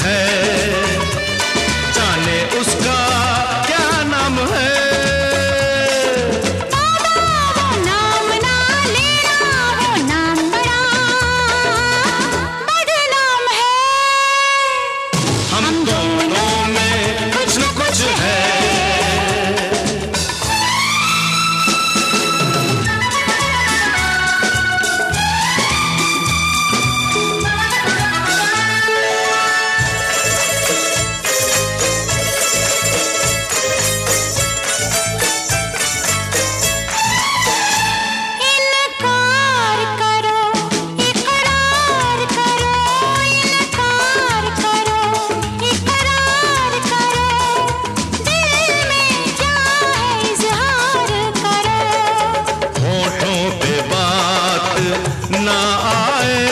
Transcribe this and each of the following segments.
है। ना आए।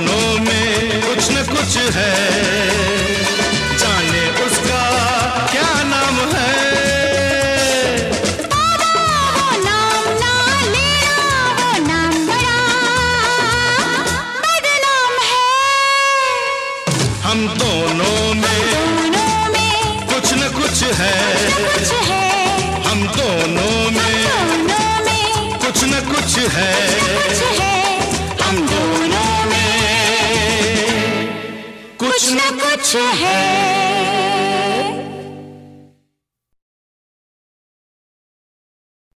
दोनों में कुछ न कुछ है। कुछ न कुछ है।